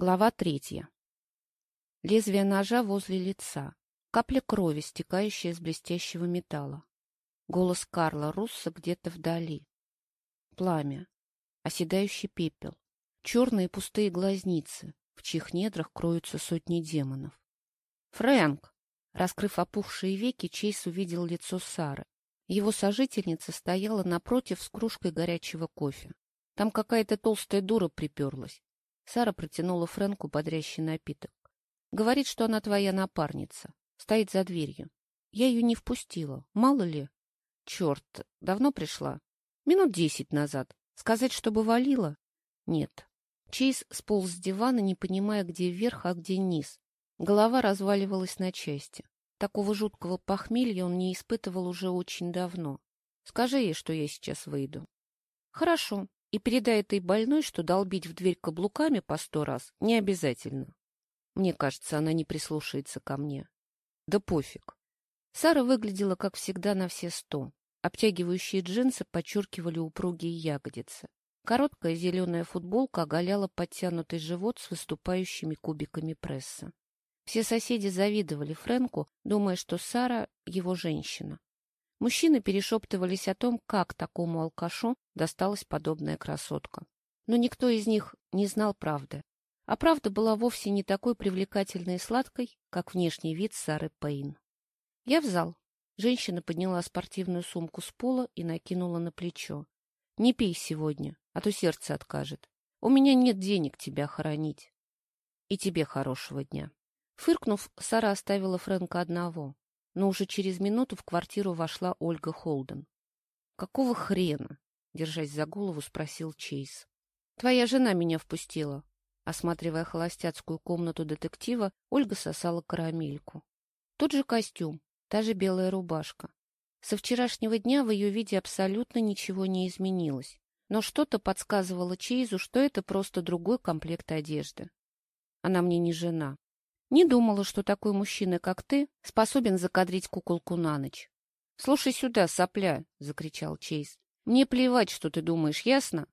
Глава третья. Лезвие ножа возле лица. Капля крови, стекающая с блестящего металла. Голос Карла Русса где-то вдали. Пламя. Оседающий пепел. Черные пустые глазницы, в чьих недрах кроются сотни демонов. «Фрэнк!» Раскрыв опухшие веки, Чейз увидел лицо Сары. Его сожительница стояла напротив с кружкой горячего кофе. Там какая-то толстая дура приперлась. Сара протянула Фрэнку бодрящий напиток. Говорит, что она твоя напарница. Стоит за дверью. Я ее не впустила. Мало ли. Черт, давно пришла? Минут десять назад. Сказать, чтобы валила? Нет. Чейз сполз с дивана, не понимая, где вверх, а где низ. Голова разваливалась на части. Такого жуткого похмелья он не испытывал уже очень давно. Скажи ей, что я сейчас выйду. Хорошо и передай этой больной, что долбить в дверь каблуками по сто раз не обязательно. Мне кажется, она не прислушается ко мне. Да пофиг. Сара выглядела, как всегда, на все сто. Обтягивающие джинсы подчеркивали упругие ягодицы. Короткая зеленая футболка оголяла подтянутый живот с выступающими кубиками пресса. Все соседи завидовали Фрэнку, думая, что Сара — его женщина. Мужчины перешептывались о том, как такому алкашу досталась подобная красотка. Но никто из них не знал правды. А правда была вовсе не такой привлекательной и сладкой, как внешний вид Сары Пейн. Я в зал. Женщина подняла спортивную сумку с пола и накинула на плечо. «Не пей сегодня, а то сердце откажет. У меня нет денег тебя хоронить. И тебе хорошего дня». Фыркнув, Сара оставила Фрэнка одного но уже через минуту в квартиру вошла Ольга Холден. — Какого хрена? — держась за голову, спросил Чейз. — Твоя жена меня впустила. Осматривая холостяцкую комнату детектива, Ольга сосала карамельку. Тот же костюм, та же белая рубашка. Со вчерашнего дня в ее виде абсолютно ничего не изменилось, но что-то подсказывало Чейзу, что это просто другой комплект одежды. Она мне не жена. Не думала, что такой мужчина, как ты, способен закадрить куколку на ночь. — Слушай сюда, сопля! — закричал Чейз. — Мне плевать, что ты думаешь, ясно?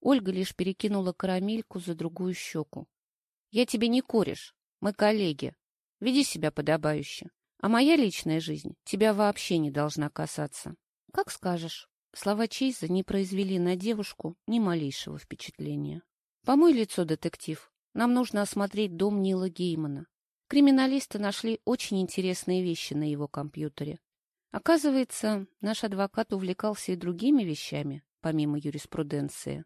Ольга лишь перекинула карамельку за другую щеку. — Я тебе не кореш. Мы коллеги. Веди себя подобающе. А моя личная жизнь тебя вообще не должна касаться. — Как скажешь. Слова Чейза не произвели на девушку ни малейшего впечатления. — Помой лицо, детектив. Нам нужно осмотреть дом Нила Геймана. Криминалисты нашли очень интересные вещи на его компьютере. Оказывается, наш адвокат увлекался и другими вещами, помимо юриспруденции.